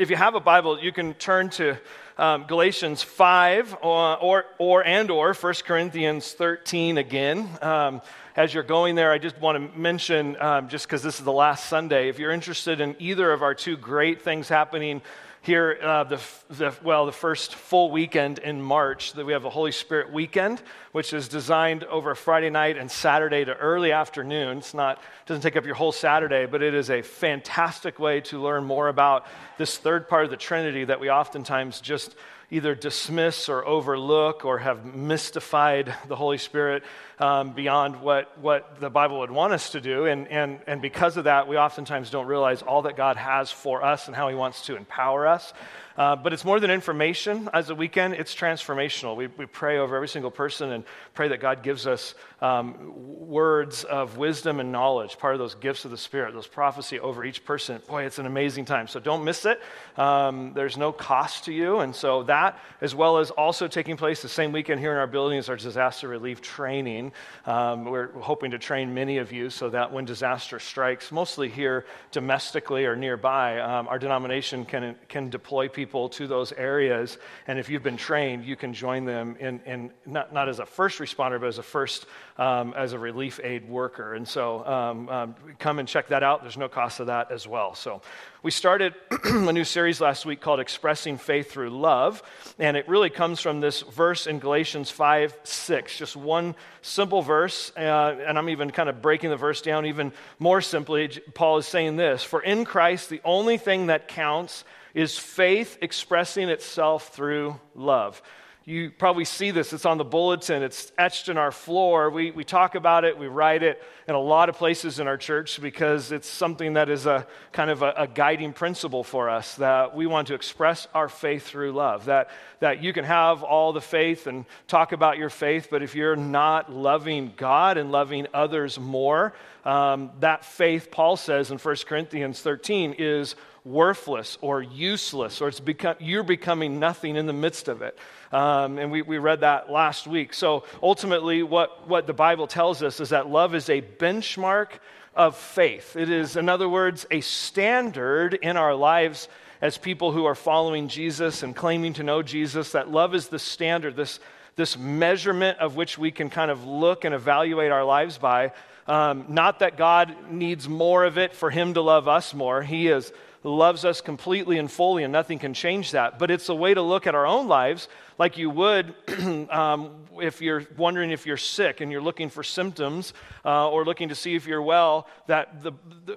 If you have a Bible, you can turn to um, Galatians 5 or, or, or, and or 1 Corinthians 13 again. Um, as you're going there, I just want to mention, um, just because this is the last Sunday, if you're interested in either of our two great things happening here, uh, the, the, well, the first full weekend in March, that we have a Holy Spirit weekend, which is designed over Friday night and Saturday to early afternoon. It's not doesn't take up your whole Saturday, but it is a fantastic way to learn more about this third part of the Trinity that we oftentimes just either dismiss or overlook or have mystified the Holy Spirit um, beyond what, what the Bible would want us to do. And, and, and because of that, we oftentimes don't realize all that God has for us and how He wants to empower us. Uh, but it's more than information as a weekend, it's transformational. We, we pray over every single person and pray that God gives us um, words of wisdom and knowledge, part of those gifts of the Spirit, those prophecy over each person. Boy, it's an amazing time. So don't miss it. Um, there's no cost to you. And so that, as well as also taking place the same weekend here in our building, is our disaster relief training. Um, we're hoping to train many of you so that when disaster strikes, mostly here domestically or nearby, um, our denomination can, can deploy people to those areas. And if you've been trained, you can join them in, in not, not as a first responder, but as a first, um, as a relief aid worker. And so um, um, come and check that out. There's no cost to that as well. So we started a new series last week called Expressing Faith Through Love. And it really comes from this verse in Galatians 5 6, just one simple verse. Uh, and I'm even kind of breaking the verse down even more simply. Paul is saying this For in Christ, the only thing that counts is faith expressing itself through love. You probably see this. It's on the bulletin, it's etched in our floor. We, we talk about it, we write it in a lot of places in our church because it's something that is a kind of a, a guiding principle for us that we want to express our faith through love. That, that you can have all the faith and talk about your faith, but if you're not loving God and loving others more, um, that faith, Paul says in 1 Corinthians 13, is worthless or useless, or it's become, you're becoming nothing in the midst of it. Um, and we, we read that last week. So ultimately, what, what the Bible tells us is that love is a benchmark of faith. It is, in other words, a standard in our lives as people who are following Jesus and claiming to know Jesus, that love is the standard, this, this measurement of which we can kind of look and evaluate our lives by. Um, not that God needs more of it for Him to love us more. He is loves us completely and fully, and nothing can change that. But it's a way to look at our own lives like you would um, if you're wondering if you're sick and you're looking for symptoms uh, or looking to see if you're well. That the,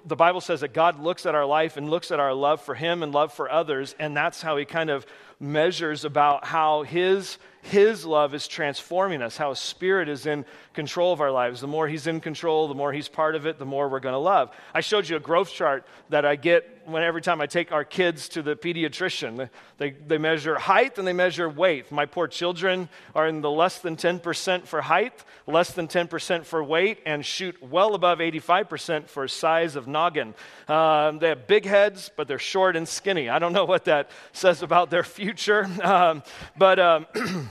the Bible says that God looks at our life and looks at our love for Him and love for others, and that's how He kind of measures about how His his love is transforming us, how His Spirit is in control of our lives. The more He's in control, the more He's part of it, the more we're going to love. I showed you a growth chart that I get when every time I take our kids to the pediatrician. They, they measure height and they measure weight. My poor children are in the less than 10% for height, less than 10% for weight, and shoot well above 85% for size of noggin. Um, they have big heads, but they're short and skinny. I don't know what that says about their future, um, but. Um,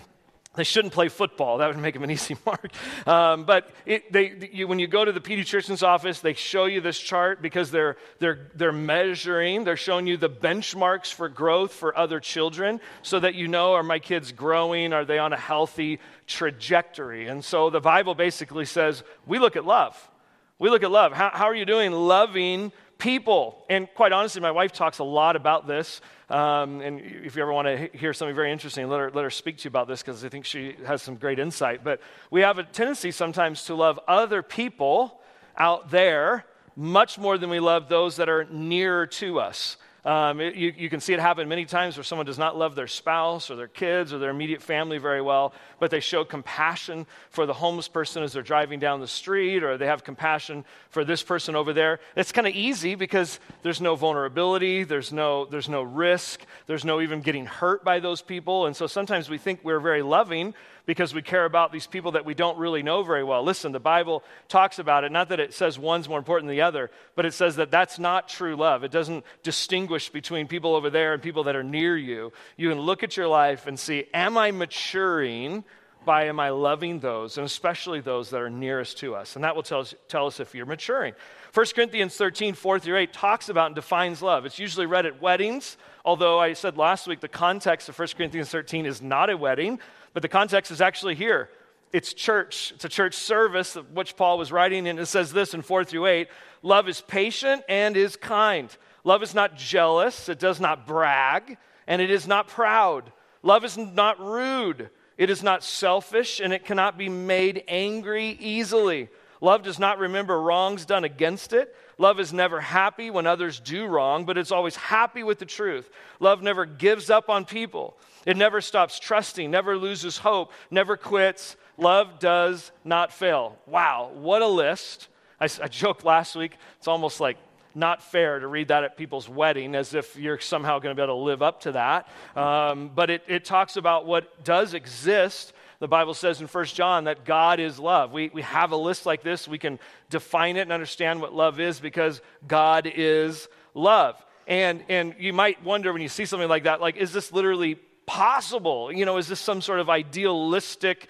They shouldn't play football. That would make them an easy mark. Um, but it, they, you, when you go to the pediatrician's office, they show you this chart because they're, they're, they're measuring, they're showing you the benchmarks for growth for other children so that you know are my kids growing? Are they on a healthy trajectory? And so the Bible basically says we look at love. We look at love. How, how are you doing loving people? And quite honestly, my wife talks a lot about this. Um, and if you ever want to hear something very interesting, let her, let her speak to you about this because I think she has some great insight. But we have a tendency sometimes to love other people out there much more than we love those that are nearer to us. Um, it, you, you, can see it happen many times where someone does not love their spouse or their kids or their immediate family very well, but they show compassion for the homeless person as they're driving down the street, or they have compassion for this person over there. It's kind of easy because there's no vulnerability, there's no, there's no risk, there's no even getting hurt by those people. And so sometimes we think we're very loving because we care about these people that we don't really know very well. Listen, the Bible talks about it, not that it says one's more important than the other, but it says that that's not true love. It doesn't distinguish between people over there and people that are near you. You can look at your life and see, am I maturing by am I loving those, and especially those that are nearest to us? And that will tell us, tell us if you're maturing. 1 Corinthians 13, 4 through 8 talks about and defines love. It's usually read at weddings, although I said last week the context of 1 Corinthians 13 is not a wedding, but the context is actually here. It's church. It's a church service, which Paul was writing, and it says this in 4 through 8 Love is patient and is kind. Love is not jealous, it does not brag, and it is not proud. Love is not rude. It is not selfish and it cannot be made angry easily. Love does not remember wrongs done against it. Love is never happy when others do wrong, but it's always happy with the truth. Love never gives up on people. It never stops trusting, never loses hope, never quits. Love does not fail. Wow, what a list. I, I joked last week, it's almost like not fair to read that at people's wedding as if you're somehow going to be able to live up to that. Um, but it, it talks about what does exist. The Bible says in 1 John that God is love. We, we have a list like this. We can define it and understand what love is because God is love. And, and you might wonder when you see something like that, like, is this literally possible? You know, is this some sort of idealistic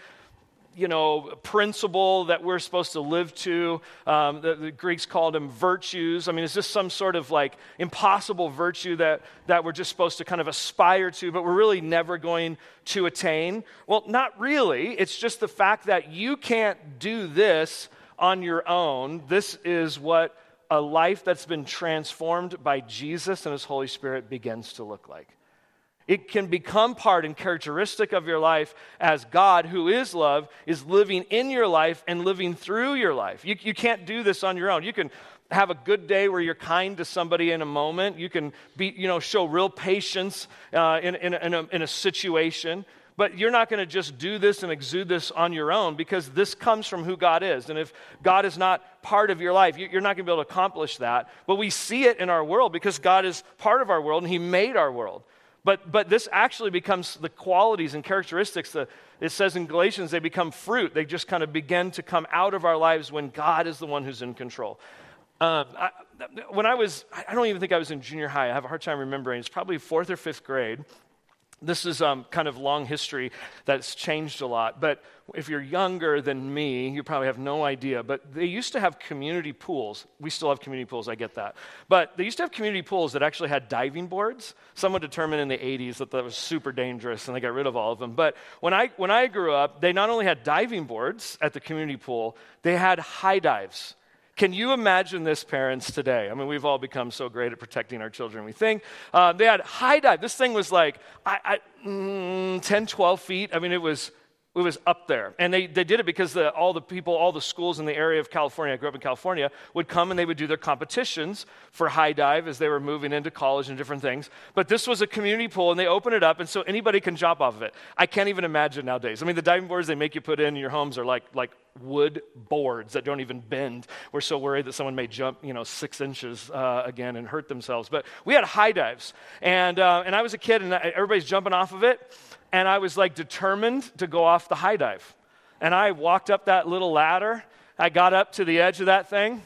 you know, principle that we're supposed to live to. Um, the, the, Greeks called them virtues. I mean, is this some sort of like impossible virtue that, that we're just supposed to kind of aspire to, but we're really never going to attain? Well, not really. It's just the fact that you can't do this on your own. This is what a life that's been transformed by Jesus and His Holy Spirit begins to look like. It can become part and characteristic of your life as God, who is love, is living in your life and living through your life. You, you can't do this on your own. You can have a good day where you're kind to somebody in a moment. You can be, you know, show real patience uh, in, in, in, a, in a situation. But you're not going to just do this and exude this on your own because this comes from who God is. And if God is not part of your life, you're not going to be able to accomplish that. But we see it in our world because God is part of our world and He made our world. But, but this actually becomes the qualities and characteristics that it says in Galatians, they become fruit. They just kind of begin to come out of our lives when God is the one who's in control. Um, I, when I was, I don't even think I was in junior high. I have a hard time remembering. It's probably fourth or fifth grade. This is um, kind of long history that's changed a lot. But if you're younger than me, you probably have no idea. But they used to have community pools. We still have community pools, I get that. But they used to have community pools that actually had diving boards. Someone determined in the 80s that that was super dangerous and they got rid of all of them. But when I, when I grew up, they not only had diving boards at the community pool, they had high dives. Can you imagine this, parents, today? I mean, we've all become so great at protecting our children, we think. Uh, they had high dive. This thing was like I, I, mm, 10, 12 feet. I mean, it was it was up there. And they, they did it because the, all the people, all the schools in the area of California, I grew up in California, would come and they would do their competitions for high dive as they were moving into college and different things. But this was a community pool and they open it up and so anybody can jump off of it. I can't even imagine nowadays. I mean, the diving boards they make you put in your homes are like, like wood boards that don't even bend. We're so worried that someone may jump, you know, six inches uh, again and hurt themselves. But we had high dives. And, uh, and I was a kid and everybody's jumping off of it and I was like determined to go off the high dive. And I walked up that little ladder. I got up to the edge of that thing,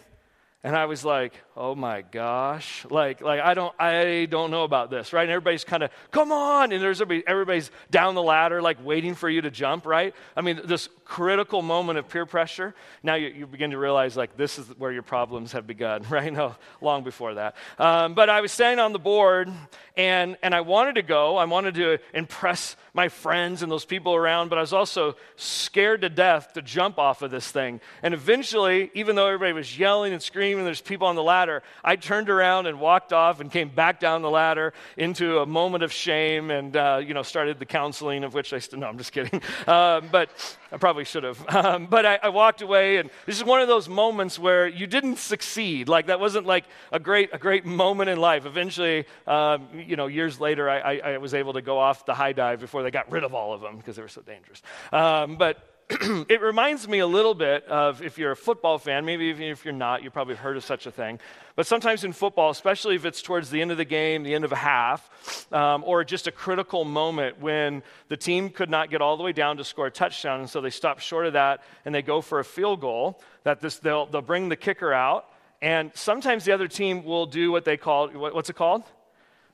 and I was like, oh my gosh. Like like i don't i don't know about this right? And everybody's kind of come on! And there's everybody, everybody's down the ladder like waiting for you to jump right? I mean this critical moment of peer pressure now you, you begin to realize like this is where your problems have begun right? No long before that. Um, but i was standing on the board and and i wanted to go. I wanted to impress my friends and those people around but i was also scared to death to jump off of this thing. And eventually even though everybody was yelling and screaming there's people on the ladder ladder. I turned around and walked off and came back down the ladder into a moment of shame and, uh, you know, started the counseling of which I still, no, I'm just kidding. Um, but I probably should have. Um, but I, I, walked away and this is one of those moments where you didn't succeed. Like that wasn't like a great, a great moment in life. Eventually, um, you know, years later, I, I, I, was able to go off the high dive before they got rid of all of them because they were so dangerous. Um, but it reminds me a little bit of if you're a football fan, maybe even if you're not, you've probably heard of such a thing. But sometimes in football, especially if it's towards the end of the game, the end of a half, um, or just a critical moment when the team could not get all the way down to score a touchdown, and so they stop short of that and they go for a field goal, that this, they'll, they'll bring the kicker out. And sometimes the other team will do what they call, what, what's it called?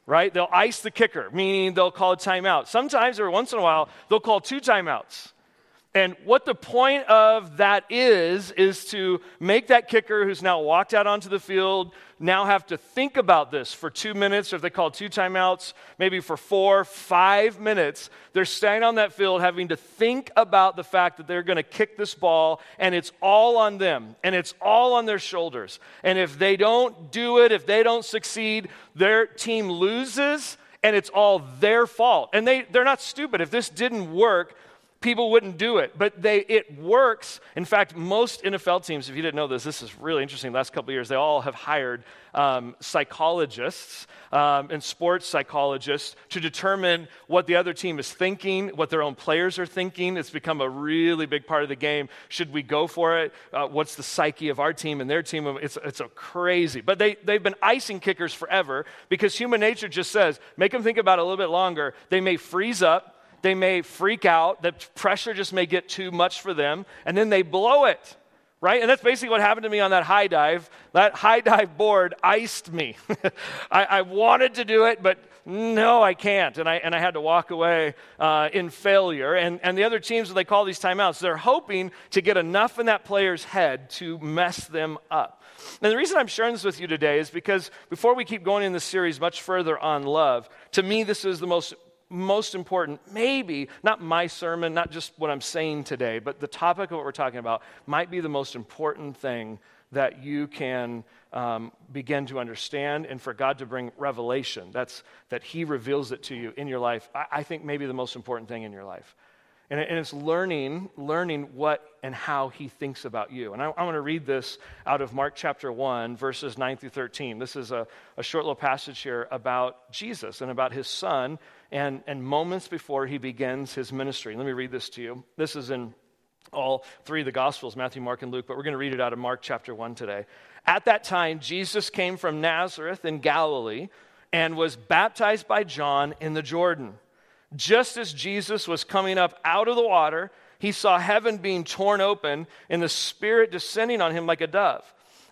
Right? They'll ice the kicker, meaning they'll call a timeout. Sometimes, or once in a while, they'll call two timeouts. And what the point of that is, is to make that kicker who's now walked out onto the field now have to think about this for two minutes, or if they call two timeouts, maybe for four, five minutes. They're staying on that field having to think about the fact that they're going to kick this ball, and it's all on them, and it's all on their shoulders. And if they don't do it, if they don't succeed, their team loses, and it's all their fault. And they, they're not stupid. If this didn't work, people wouldn't do it. But they, it works. In fact, most NFL teams, if you didn't know this, this is really interesting. The last couple years, they all have hired um, psychologists um, and sports psychologists to determine what the other team is thinking, what their own players are thinking. It's become a really big part of the game. Should we go for it? Uh, what's the psyche of our team and their team? It's, it's a crazy. But they, they've been icing kickers forever because human nature just says, make them think about it a little bit longer. They may freeze up they may freak out, the pressure just may get too much for them, and then they blow it, right? And that's basically what happened to me on that high dive. That high dive board iced me. I, I, wanted to do it, but no, I can't. And I, and I had to walk away uh, in failure. And, and the other teams, when they call these timeouts, they're hoping to get enough in that player's head to mess them up. And the reason I'm sharing this with you today is because before we keep going in this series much further on love, to me, this is the most most important, maybe, not my sermon, not just what I'm saying today, but the topic of what we're talking about might be the most important thing that you can um, begin to understand and for God to bring revelation. That's that He reveals it to you in your life. I, I think maybe the most important thing in your life. And, and it's learning, learning what and how he thinks about you. And I, I want to read this out of Mark chapter 1, verses 9 through 13. This is a, a short little passage here about Jesus and about his son and, and moments before he begins his ministry. Let me read this to you. This is in all three of the Gospels Matthew, Mark, and Luke, but we're going to read it out of Mark chapter 1 today. At that time, Jesus came from Nazareth in Galilee and was baptized by John in the Jordan. Just as Jesus was coming up out of the water, he saw heaven being torn open and the Spirit descending on him like a dove.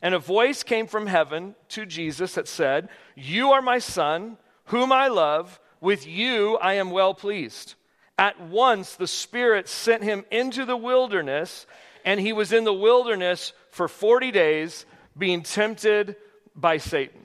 And a voice came from heaven to Jesus that said, You are my Son, whom I love. With you I am well pleased. At once the Spirit sent him into the wilderness, and he was in the wilderness for 40 days, being tempted by Satan.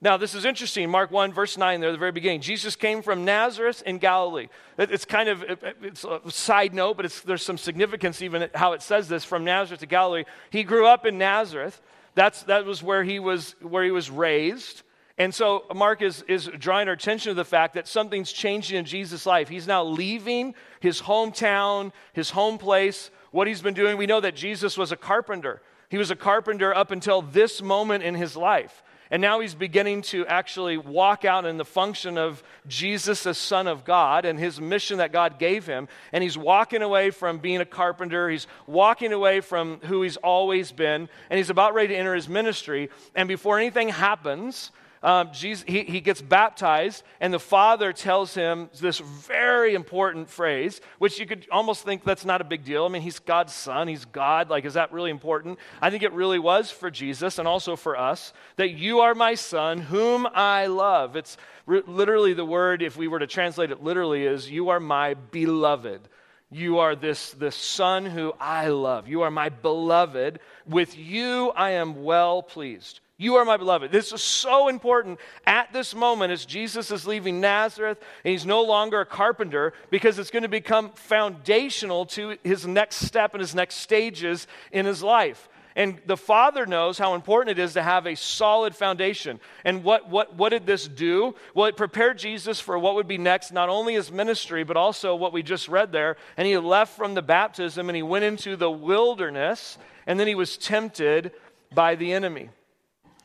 Now, this is interesting. Mark 1, verse 9, there at the very beginning. Jesus came from Nazareth in Galilee. It's kind of it's a side note, but there's some significance even how it says this from Nazareth to Galilee. He grew up in Nazareth. That's, that was where he was, where he was raised. And so Mark is, is drawing our attention to the fact that something's changing in Jesus' life. He's now leaving his hometown, his home place, what he's been doing. We know that Jesus was a carpenter. He was a carpenter up until this moment in his life. And now he's beginning to actually walk out in the function of Jesus as Son of God and his mission that God gave him. And he's walking away from being a carpenter. He's walking away from who he's always been. And he's about ready to enter his ministry. And before anything happens, um, Jesus, he, he gets baptized, and the father tells him this very important phrase, which you could almost think that's not a big deal. I mean, he's God's son, he's God. Like, is that really important? I think it really was for Jesus and also for us that you are my son, whom I love. It's re- literally the word, if we were to translate it literally, is you are my beloved. You are this, this son who I love. You are my beloved. With you I am well pleased. You are my beloved. This is so important at this moment as Jesus is leaving Nazareth and he's no longer a carpenter because it's going to become foundational to his next step and his next stages in his life. And the Father knows how important it is to have a solid foundation. And what, what, what did this do? Well, it prepared Jesus for what would be next, not only his ministry, but also what we just read there. And he left from the baptism and he went into the wilderness, and then he was tempted by the enemy.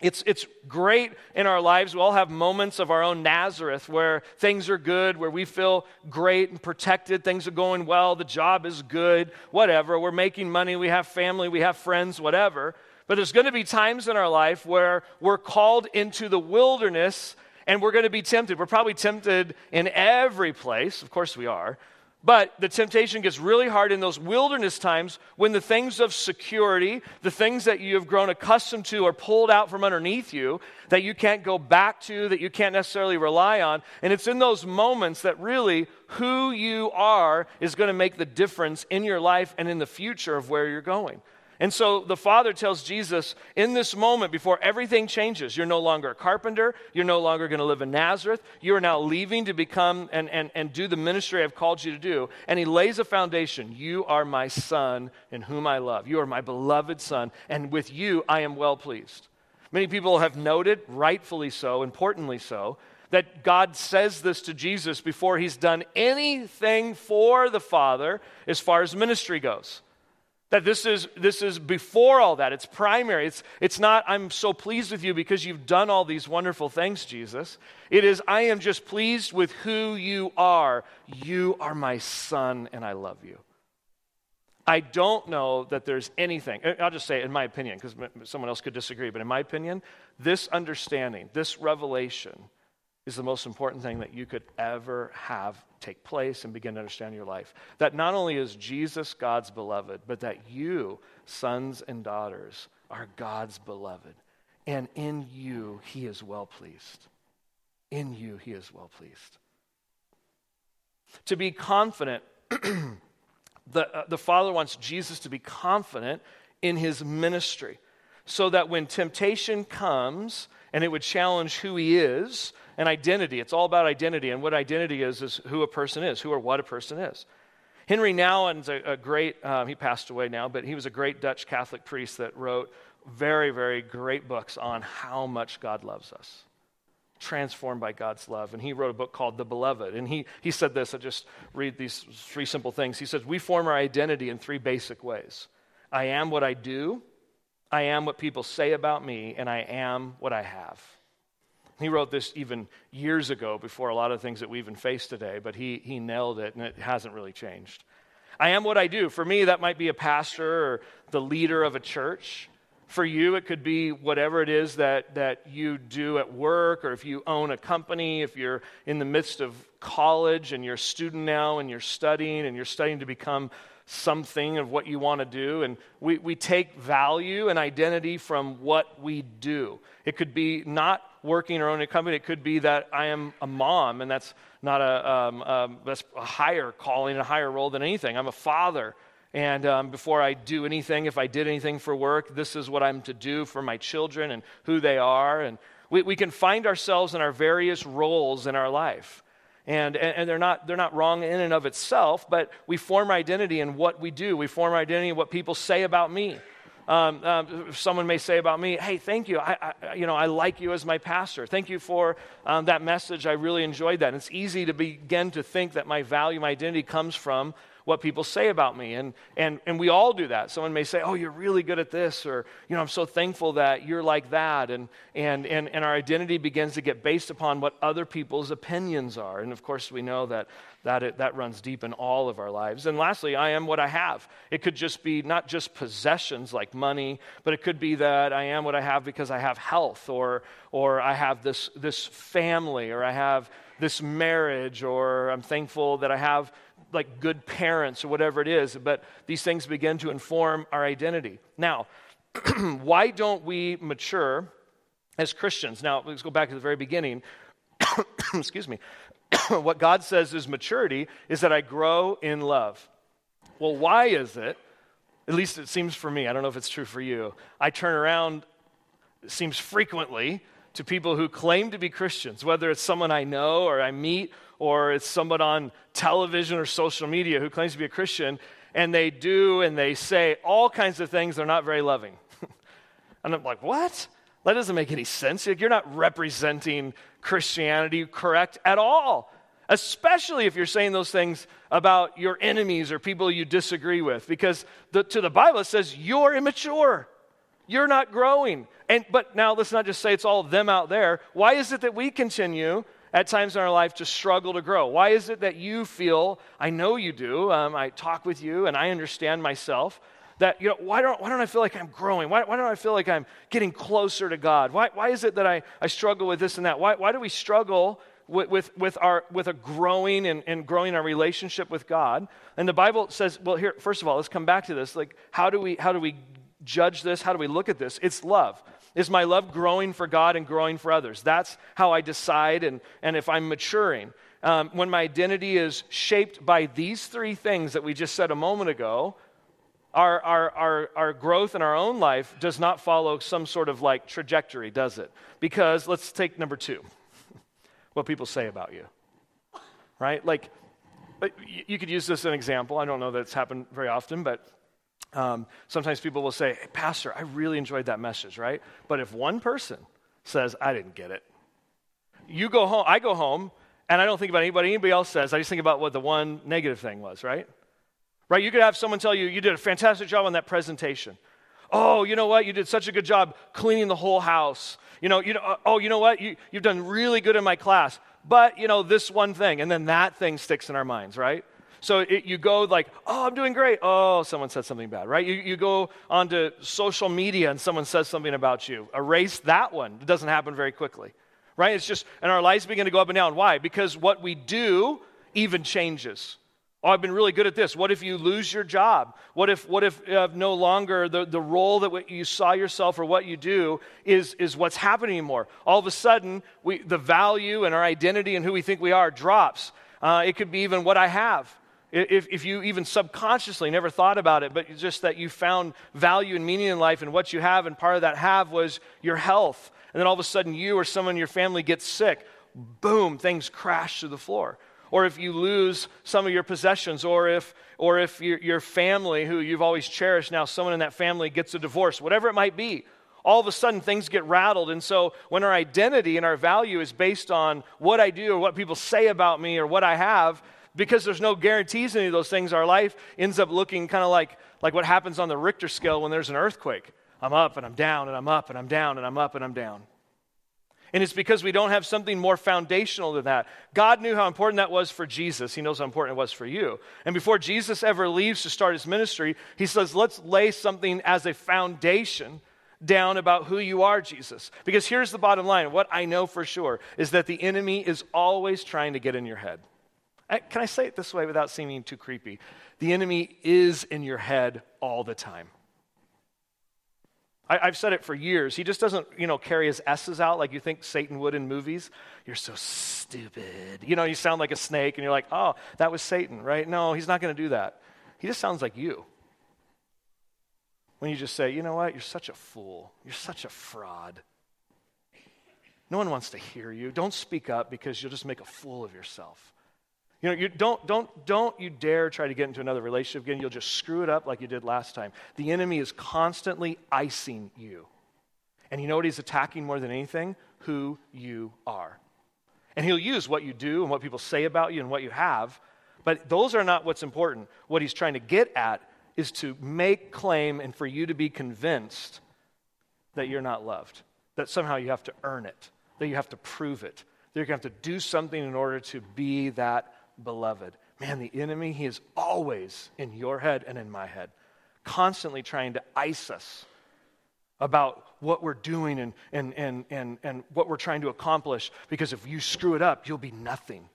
It's, it's great in our lives. We all have moments of our own Nazareth where things are good, where we feel great and protected. Things are going well. The job is good, whatever. We're making money. We have family. We have friends, whatever. But there's going to be times in our life where we're called into the wilderness and we're going to be tempted. We're probably tempted in every place. Of course, we are. But the temptation gets really hard in those wilderness times when the things of security, the things that you have grown accustomed to, are pulled out from underneath you that you can't go back to, that you can't necessarily rely on. And it's in those moments that really who you are is going to make the difference in your life and in the future of where you're going. And so the Father tells Jesus in this moment, before everything changes, you're no longer a carpenter. You're no longer going to live in Nazareth. You are now leaving to become and, and, and do the ministry I've called you to do. And He lays a foundation. You are my Son in whom I love. You are my beloved Son, and with you I am well pleased. Many people have noted, rightfully so, importantly so, that God says this to Jesus before He's done anything for the Father as far as ministry goes. That this is, this is before all that. It's primary. It's, it's not, I'm so pleased with you because you've done all these wonderful things, Jesus. It is, I am just pleased with who you are. You are my son, and I love you. I don't know that there's anything, I'll just say, in my opinion, because someone else could disagree, but in my opinion, this understanding, this revelation, is the most important thing that you could ever have take place and begin to understand your life. That not only is Jesus God's beloved, but that you, sons and daughters, are God's beloved. And in you, he is well pleased. In you, he is well pleased. To be confident, the, uh, the Father wants Jesus to be confident in his ministry so that when temptation comes and it would challenge who he is, and identity. It's all about identity, and what identity is is who a person is, who or what a person is. Henry Nouwen's a, a great, um, he passed away now, but he was a great Dutch Catholic priest that wrote very, very great books on how much God loves us, transformed by God's love. And he wrote a book called The Beloved. And he, he said this, I just read these three simple things. He says, We form our identity in three basic ways I am what I do, I am what people say about me, and I am what I have. He wrote this even years ago before a lot of things that we even face today, but he, he nailed it and it hasn't really changed. I am what I do. For me, that might be a pastor or the leader of a church. For you, it could be whatever it is that, that you do at work, or if you own a company, if you're in the midst of college and you're a student now and you're studying and you're studying to become something of what you want to do. And we, we take value and identity from what we do. It could be not working or owning a company, it could be that I am a mom, and that's not a, um, um, that's a higher calling, a higher role than anything. I'm a father. And um, before I do anything, if I did anything for work, this is what I'm to do for my children and who they are. And we, we can find ourselves in our various roles in our life. And, and, they're, not, they're not wrong in and of itself, but we form identity in what we do. We form identity in what people say about me. Um, um, someone may say about me, hey, thank you. I, I, you know, I like you as my pastor. Thank you for um, that message. I really enjoyed that. And it's easy to begin to think that my value, my identity comes from what people say about me. And, and, and we all do that. Someone may say, Oh, you're really good at this, or, you know, I'm so thankful that you're like that. And, and, and, and our identity begins to get based upon what other people's opinions are. And of course, we know that that, it, that runs deep in all of our lives. And lastly, I am what I have. It could just be not just possessions like money, but it could be that I am what I have because I have health, or, or I have this, this family, or I have this marriage, or I'm thankful that I have like good parents or whatever it is, but these things begin to inform our identity. Now, why don't we mature as Christians? Now, let's go back to the very beginning. Excuse me. what God says is maturity is that I grow in love. Well, why is it? At least it seems for me. I don't know if it's true for you. I turn around, it seems frequently, to people who claim to be Christians, whether it's someone I know or I meet or it's someone on television or social media who claims to be a Christian, and they do and they say all kinds of things they're not very loving. and I'm like, what? That doesn't make any sense. You're not representing Christianity correct at all, especially if you're saying those things about your enemies or people you disagree with, because the, to the Bible it says you're immature. You're not growing. And, but now let's not just say it's all them out there. Why is it that we continue at times in our life to struggle to grow? Why is it that you feel, I know you do, um, I talk with you and I understand myself, that, you know, why don't, why don't I feel like I'm growing? Why, why don't I feel like I'm getting closer to God? Why, why is it that I, I struggle with this and that? Why, why do we struggle with, with, with, our, with a growing and, and growing our relationship with God. And the Bible says, well, here, first of all, let's come back to this. Like, how do we, how do we judge this? How do we look at this? It's love. Is my love growing for God and growing for others? That's how I decide and, and if I'm maturing. Um, when my identity is shaped by these three things that we just said a moment ago, our, our, our, our growth in our own life does not follow some sort of like trajectory, does it? Because let's take number two what people say about you, right? Like, you could use this as an example. I don't know that it's happened very often, but um, sometimes people will say, hey, Pastor, I really enjoyed that message, right? But if one person says, I didn't get it, you go home, I go home, and I don't think about anybody anybody else says. I just think about what the one negative thing was, right? Right? You could have someone tell you, you did a fantastic job on that presentation. Oh, you know what? You did such a good job cleaning the whole house. You know, you know oh, you know what? You, you've done really good in my class. But, you know, this one thing. And then that thing sticks in our minds, right? So it, you go like, oh, I'm doing great. Oh, someone said something bad, right? You, you go onto social media and someone says something about you. Erase that one. It doesn't happen very quickly, right? It's just, and our lives begin to go up and down. Why? Because what we do even changes. Oh, I've been really good at this. What if you lose your job? What if, what if uh, no longer the, the role that you saw yourself or what you do is, is what's happening anymore? All of a sudden, we, the value and our identity and who we think we are drops. Uh, it could be even what I have. If, if you even subconsciously never thought about it, but just that you found value and meaning in life and what you have, and part of that have was your health. And then all of a sudden, you or someone in your family gets sick. Boom, things crash to the floor or if you lose some of your possessions, or if, or if your, your family, who you've always cherished, now someone in that family gets a divorce, whatever it might be, all of a sudden things get rattled. And so when our identity and our value is based on what I do or what people say about me or what I have, because there's no guarantees in any of those things, our life ends up looking kind of like, like what happens on the Richter scale when there's an earthquake. I'm up and I'm down and I'm up and I'm down and I'm up and I'm down. And it's because we don't have something more foundational than that. God knew how important that was for Jesus. He knows how important it was for you. And before Jesus ever leaves to start his ministry, he says, let's lay something as a foundation down about who you are, Jesus. Because here's the bottom line what I know for sure is that the enemy is always trying to get in your head. Uh, can I say it this way without seeming too creepy? The enemy is in your head all the time. I, have said it for years. He just doesn't, you know, carry his S's out like you think Satan would in movies. You're so stupid. You know, you sound like a snake and you're like, oh, that was Satan, right? No, he's not going to do that. He just sounds like you. When you just say, you know what, you're such a fool. You're such a fraud. No one wants to hear you. Don't speak up because you'll just make a fool of yourself. You know, you don't, don't, don't you dare try to get into another relationship again. You'll just screw it up like you did last time. The enemy is constantly icing you. And you know what he's attacking more than anything? Who you are. And he'll use what you do and what people say about you and what you have, but those are not what's important. What he's trying to get at is to make claim and for you to be convinced that you're not loved, that somehow you have to earn it, that you have to prove it, that to have to do something in order to be that beloved. Man, the enemy, he is always in your head and in my head, constantly trying to ice us about what we're doing and, and, and, and, and what we're trying to accomplish, because if you screw it up, you'll be nothing.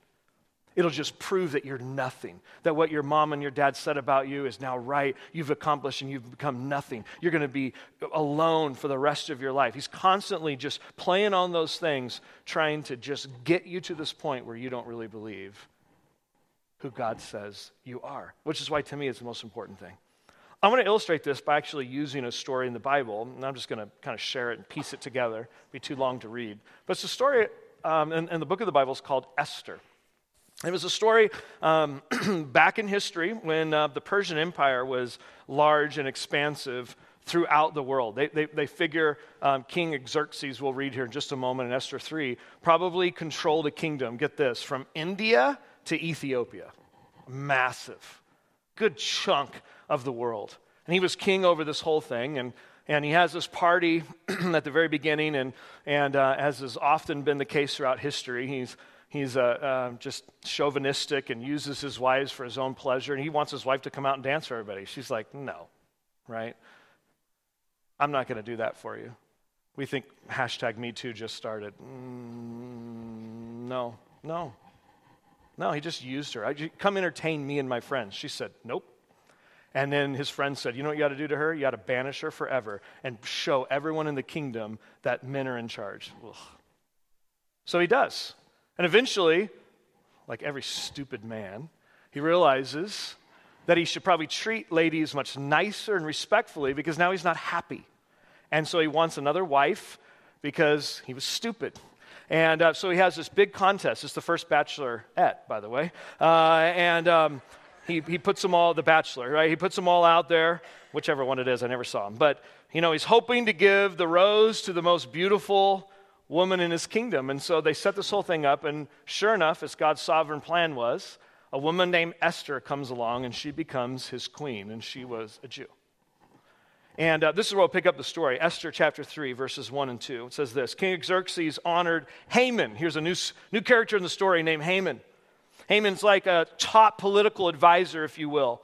It'll just prove that you're nothing, that what your mom and your dad said about you is now right. You've accomplished and you've become nothing. You're going to be alone for the rest of your life. He's constantly just playing on those things, trying to just get you to this point where you don't really believe who God says you are, which is why to me it's the most important thing. I'm going to illustrate this by actually using a story in the Bible, and I'm just going to kind of share it and piece it together. It'd be too long to read. But it's a story um, in, in, the book of the Bible is called Esther. It was a story um, back in history when uh, the Persian Empire was large and expansive throughout the world. They, they, they figure um, King Xerxes, we'll read here in just a moment in Esther 3, probably controlled a kingdom, get this, from India to Ethiopia. Massive. Good chunk of the world. And he was king over this whole thing. And, and he has this party at the very beginning. And, and uh, as has often been the case throughout history, he's, he's uh, uh, just chauvinistic and uses his wives for his own pleasure. And he wants his wife to come out and dance for everybody. She's like, no, right? I'm not going to do that for you. We think hashtag Me Too just started. Mm, no, No. No, he just used her. Come entertain me and my friends. She said, Nope. And then his friend said, You know what you got to do to her? You got to banish her forever and show everyone in the kingdom that men are in charge. Ugh. So he does. And eventually, like every stupid man, he realizes that he should probably treat ladies much nicer and respectfully because now he's not happy. And so he wants another wife because he was stupid. And uh, so he has this big contest. It's the first bachelorette, by the way. Uh, and um, he, he puts them all, the bachelor, right? He puts them all out there, whichever one it is, I never saw him. But, you know, he's hoping to give the rose to the most beautiful woman in his kingdom. And so they set this whole thing up. And sure enough, as God's sovereign plan was, a woman named Esther comes along and she becomes his queen, and she was a Jew. And uh, this is where we'll pick up the story. Esther chapter 3, verses 1 and 2. It says this King Xerxes honored Haman. Here's a new, new character in the story named Haman. Haman's like a top political advisor, if you will.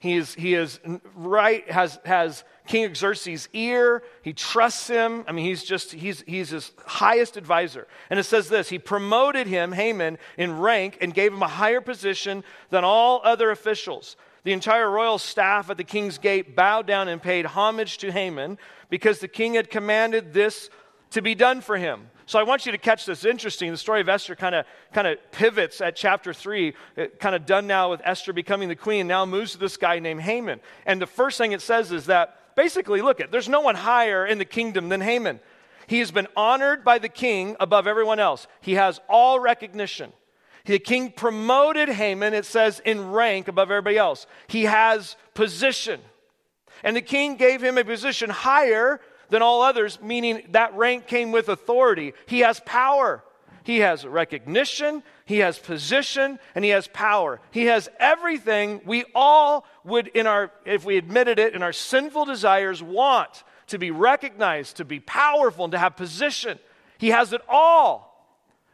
He is, he is right, has, has King Xerxes' ear. He trusts him. I mean, he's just, he's, he's his highest advisor. And it says this He promoted him, Haman, in rank and gave him a higher position than all other officials. The entire royal staff at the king's gate bowed down and paid homage to Haman because the king had commanded this to be done for him. So I want you to catch this. Interesting. The story of Esther kind of kind of pivots at chapter three, eh, kind of done now with Esther becoming the queen. Now moves to this guy named Haman. And the first thing it says is that basically, look at there's no one higher in the kingdom than Haman. He has been honored by the king above everyone else. He has all recognition. The king promoted Haman, it says, in rank above everybody else. He has position. And the king gave him a position higher than all others, meaning that rank came with authority. He has power. He has recognition, he has position, and he has power. He has everything we all would, in our, if we admitted it, in our sinful desires, want to be recognized, to be powerful, and to have position. He has it all.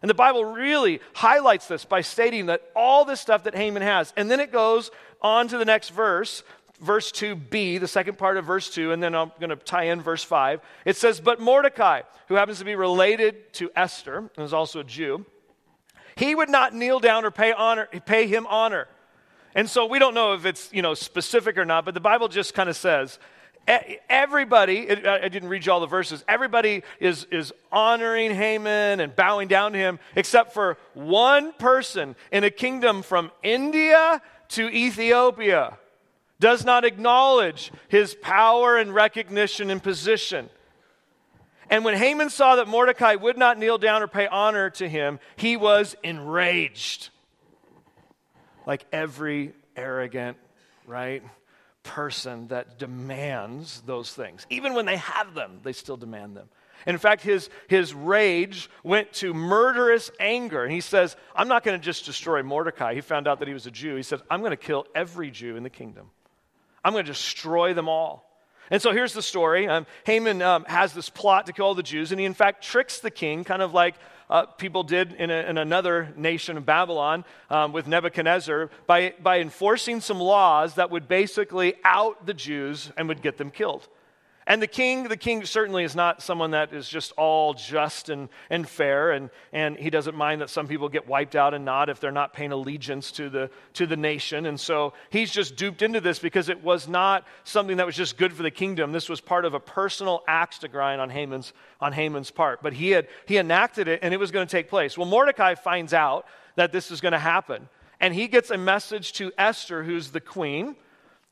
And the Bible really highlights this by stating that all this stuff that Haman has. And then it goes on to the next verse verse 2b, the second part of verse 2, and then I'm going to tie in verse 5. It says, But Mordecai, who happens to be related to Esther and is also a Jew, he would not kneel down or pay, honor, pay him honor. And so we don't know if it's you know, specific or not, but the Bible just kind of says, Everybody, I didn't read you all the verses, everybody is, is honoring Haman and bowing down to him, except for one person in a kingdom from India to Ethiopia does not acknowledge his power and recognition and position. And when Haman saw that Mordecai would not kneel down or pay honor to him, he was enraged. Like every arrogant, right, person that demands those things. Even when they have them, they still demand them. In fact, his, his rage went to murderous anger. And he says, I'm not going to just destroy Mordecai. He found out that he was a Jew. He said, I'm going to kill every Jew in the kingdom. I'm going to destroy them all. And so here's the story. Um, Haman um, has this plot to kill all the Jews, and he, in fact, tricks the king, kind of like uh, people did in, a, in, another nation of Babylon um, with Nebuchadnezzar, by, by enforcing some laws that would basically out the Jews and would get them killed. And the king, the king certainly is not someone that is just all just and, and fair, and, and he doesn't mind that some people get wiped out and not if they're not paying allegiance to the, to the nation. And so he's just duped into this because it was not something that was just good for the kingdom. This was part of a personal axe to grind on Haman's, on Haman's part. But he, had, he enacted it, and it was going to take place. Well, Mordecai finds out that this is going to happen, and he gets a message to Esther, who's the queen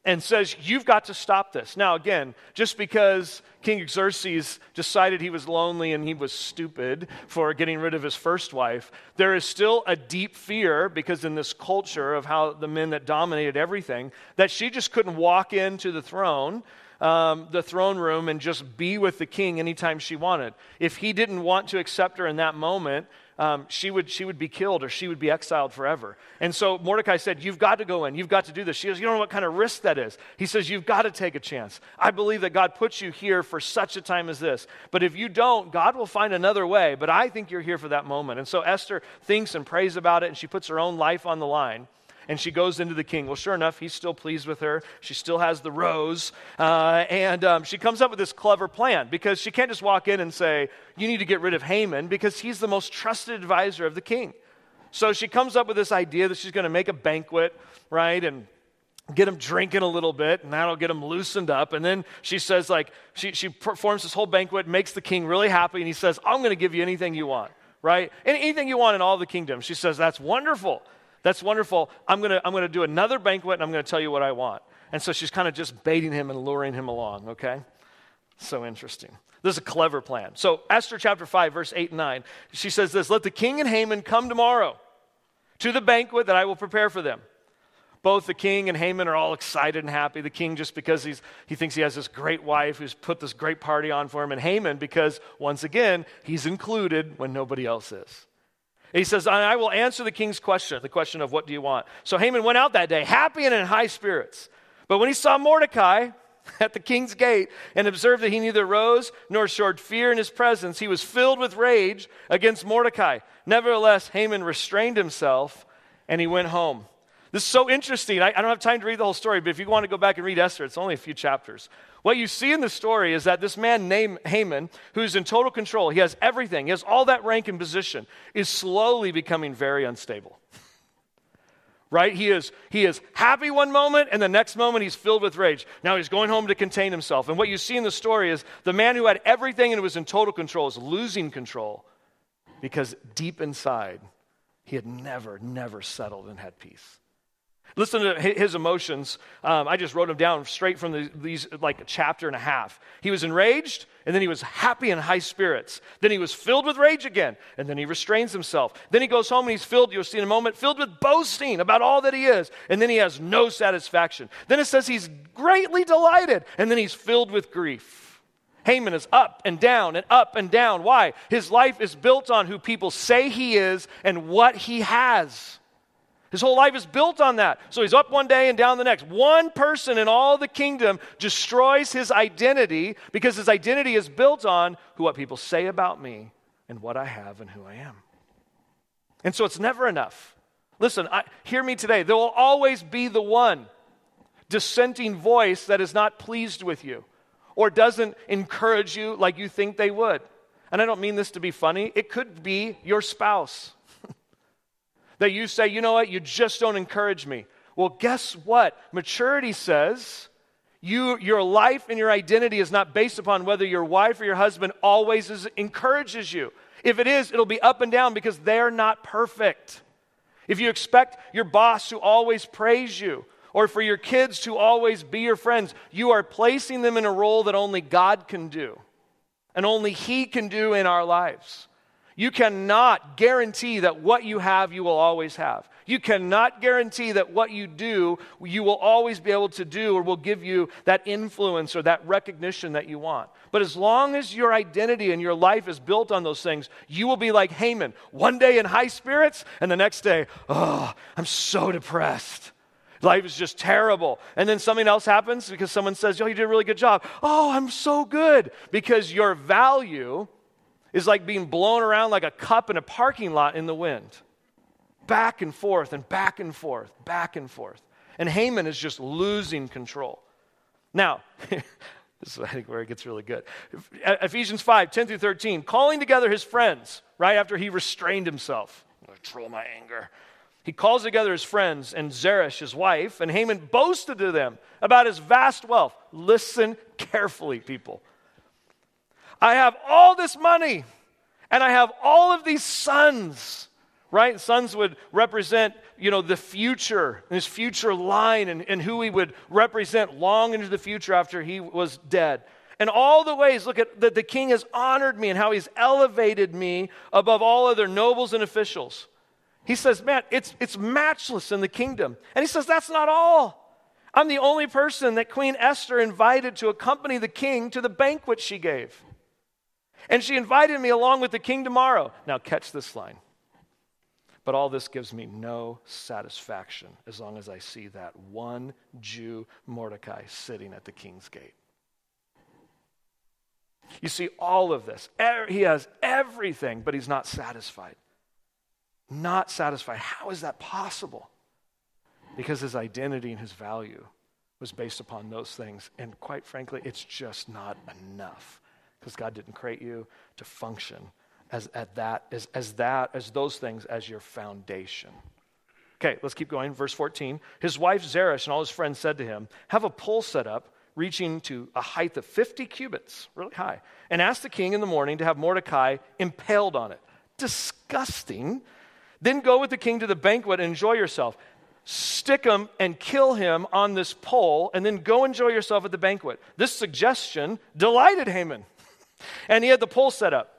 and says, You've got to stop this. Now, again, just because King Xerxes decided he was lonely and he was stupid for getting rid of his first wife, there is still a deep fear because in this culture of how the men that dominated everything, that she just couldn't walk into the throne. Um, the throne room and just be with the king anytime she wanted. If he didn't want to accept her in that moment, um, she, would, she would be killed or she would be exiled forever. And so Mordecai said, You've got to go in. You've got to do this. She goes, You don't know what kind of risk that is. He says, You've got to take a chance. I believe that God puts you here for such a time as this. But if you don't, God will find another way. But I think you're here for that moment. And so Esther thinks and prays about it, and she puts her own life on the line and she goes into the king. Well, sure enough, he's still pleased with her. She still has the rose. Uh, and um, she comes up with this clever plan because she can't just walk in and say, You need to get rid of Haman because he's the most trusted advisor of the king. So she comes up with this idea that she's going to make a banquet, right? And get him drinking a little bit and that'll get him loosened up and then she says like she, she performs this whole banquet makes the king really happy and he says i'm going to give you anything you want right anything you want in all the kingdom she says that's wonderful that's wonderful. I'm going to i'm to do another banquet and i'm going to tell you what i want. And so she's kind of just baiting him and luring him along okay? So interesting. This is a clever plan. So esther chapter 5 verse 8 and 9 she says this let the king and haman come tomorrow to the banquet that i will prepare for them. Both the king and Haman are all excited and happy. The king just because he's, he thinks he has this great wife who's put this great party on for him, and Haman because, once again, he's included when nobody else is. He says, I will answer the king's question, the question of what do you want. So Haman went out that day, happy and in high spirits. But when he saw Mordecai at the king's gate and observed that he neither rose nor showed fear in his presence, he was filled with rage against Mordecai. Nevertheless, Haman restrained himself and he went home. This is so interesting. I, I, don't have time to read the whole story, but if you want to go back and read Esther, it's only a few chapters. What you see in the story is that this man named Haman, who's in total control, he has everything, he has all that rank and position, is slowly becoming very unstable. right? He is, he is happy one moment, and the next moment he's filled with rage. Now he's going home to contain himself. And what you see in the story is the man who had everything and was in total control is losing control because deep inside, he had never, never settled and had peace. Listen to his emotions. Um, I just wrote them down straight from the, these, like a chapter and a half. He was enraged, and then he was happy and high spirits. Then he was filled with rage again, and then he restrains himself. Then he goes home and he's filled, you'll see in a moment, filled with boasting about all that he is, and then he has no satisfaction. Then it says he's greatly delighted, and then he's filled with grief. Haman is up and down and up and down. Why? His life is built on who people say he is and what he has. His whole life is built on that. So he's up one day and down the next. One person in all the kingdom destroys his identity because his identity is built on who what people say about me and what I have and who I am. And so it's never enough. Listen, I, hear me today. There will always be the one dissenting voice that is not pleased with you or doesn't encourage you like you think they would. And I don't mean this to be funny, it could be your spouse. That you say, you know what, you just don't encourage me. Well, guess what? Maturity says you, your life and your identity is not based upon whether your wife or your husband always is, encourages you. If it is, it'll be up and down because they're not perfect. If you expect your boss to always praise you, or for your kids to always be your friends, you are placing them in a role that only God can do and only He can do in our lives. You cannot guarantee that what you have, you will always have. You cannot guarantee that what you do, you will always be able to do or will give you that influence or that recognition that you want. But as long as your identity and your life is built on those things, you will be like Haman, one day in high spirits, and the next day, oh, I'm so depressed. Life is just terrible. And then something else happens because someone says, Oh, you did a really good job. Oh, I'm so good. Because your value is like being blown around like a cup in a parking lot in the wind. Back and forth and back and forth, back and forth. And Haman is just losing control. Now, this is I think where it gets really good. Ephesians 5, 10 through 13, calling together his friends right after he restrained himself. Control my anger. He calls together his friends and Zeresh, his wife, and Haman boasted to them about his vast wealth. Listen carefully, people. I have all this money and I have all of these sons, right? Sons would represent, you know, the future, his future line, and, and who he would represent long into the future after he was dead. And all the ways, look at that the king has honored me and how he's elevated me above all other nobles and officials. He says, man, it's, it's matchless in the kingdom. And he says, that's not all. I'm the only person that Queen Esther invited to accompany the king to the banquet she gave. And she invited me along with the king tomorrow. Now, catch this line. But all this gives me no satisfaction as long as I see that one Jew, Mordecai, sitting at the king's gate. You see, all of this. Er, he has everything, but he's not satisfied. Not satisfied. How is that possible? Because his identity and his value was based upon those things. And quite frankly, it's just not enough because God didn't create you to function as, at that, as, as that, as those things as your foundation. Okay, let's keep going. Verse 14. His wife Zeresh and all his friends said to him, Have a pole set up reaching to a height of 50 cubits, really high, and ask the king in the morning to have Mordecai impaled on it. Disgusting. Then go with the king to the banquet and enjoy yourself. Stick him and kill him on this pole, and then go enjoy yourself at the banquet. This suggestion delighted Haman. And he had the pole set up.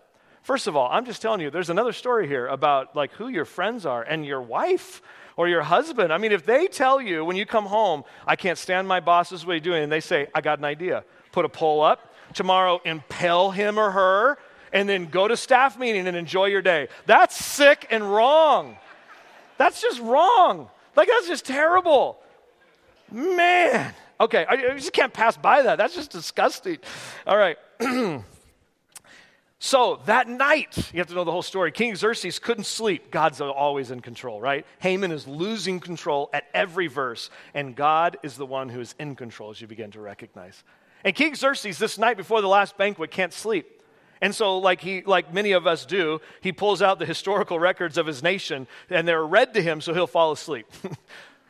First of all, I'm just telling you, there's another story here about like who your friends are and your wife or your husband. I mean, if they tell you when you come home, I can't stand my boss, this is what he's doing, and they say, I got an idea. Put a pole up. Tomorrow, impale him or her, and then go to staff meeting and enjoy your day. That's sick and wrong. That's just wrong. Like, that's just terrible. Man. Okay, I, I just can't pass by that. That's just disgusting. All right. So that night, you have to know the whole story. King Xerxes couldn't sleep. God's always in control, right? Haman is losing control at every verse, and God is the one who is in control, as you begin to recognize. And King Xerxes, this night before the last banquet, can't sleep. And so, like he, like many of us do, he pulls out the historical records of his nation, and they're read to him, so he'll fall asleep.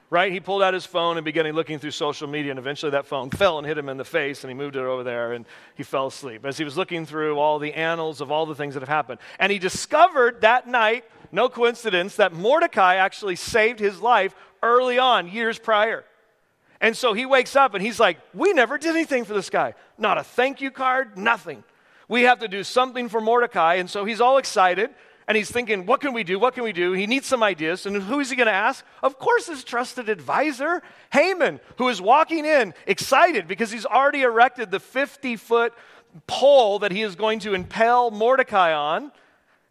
right? He pulled out his phone and began looking through social media, and eventually that phone fell and hit him in the face, and he moved it over there, and he fell asleep as he was looking through all the annals of all the things that have happened. And he discovered that night, no coincidence, that Mordecai actually saved his life early on, years prior. And so he wakes up and he's like, We never did anything for this guy. Not a thank you card, nothing. We have to do something for Mordecai. And so he's all excited and he's thinking, what can we do? What can we do? He needs some ideas. And who is he going to ask? Of course, his trusted advisor, Haman, who is walking in excited because he's already erected the 50 foot pole that he is going to impale Mordecai on.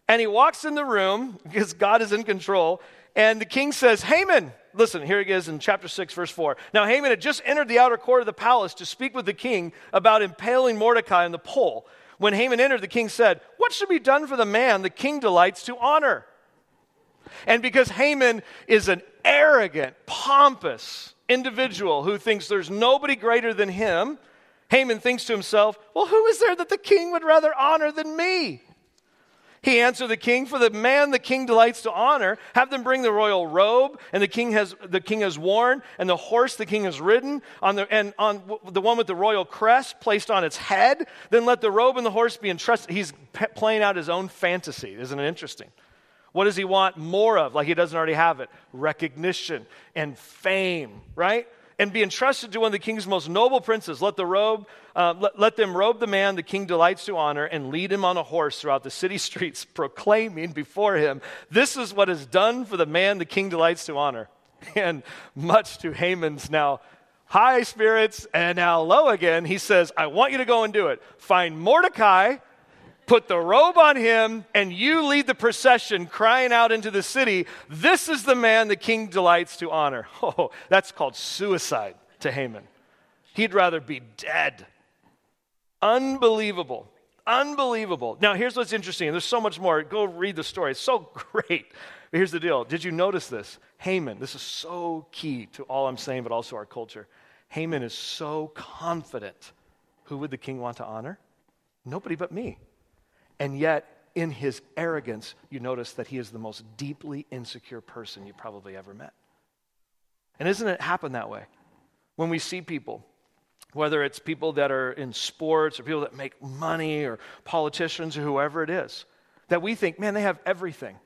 And he walks in the room because God is in control. And the king says, Haman, listen, here he is in chapter 6, verse 4. Now, Haman had just entered the outer court of the palace to speak with the king about impaling Mordecai on the pole. When Haman entered, the king said, What should be done for the man the king delights to honor? And because Haman is an arrogant, pompous individual who thinks there's nobody greater than him, Haman thinks to himself, Well, who is there that the king would rather honor than me? He answered the king, For the man the king delights to honor, have them bring the royal robe, and the king has, the king has worn, and the horse the king has ridden, on the, and on the one with the royal crest placed on its head. Then let the robe and the horse be entrusted. He's playing out his own fantasy. Isn't it interesting? What does he want more of, like he doesn't already have it? Recognition and fame, right? And be entrusted to one of the king's most noble princes. Let, the robe, uh, let, let them robe the man the king delights to honor and lead him on a horse throughout the city streets, proclaiming before him, This is what is done for the man the king delights to honor. And much to Haman's now high spirits and now low again, he says, I want you to go and do it. Find Mordecai put the robe on him, and you lead the procession crying out into the city, This is the man the king delights to honor. Oh, that's called suicide to Haman. He'd rather be dead. Unbelievable. Unbelievable. Now, here's what's interesting. There's so much more. Go read the story. It's so great. But here's the deal. Did you notice this? Haman, this is so key to all I'm saying, but also our culture. Haman is so confident. Who would the king want to honor? Nobody but me. And yet, in his arrogance, you notice that he is the most deeply insecure person you probably ever met. And isn't it happen that way? When we see people, whether it's people that are in sports or people that make money or politicians or whoever it is, that we think, man, they have everything.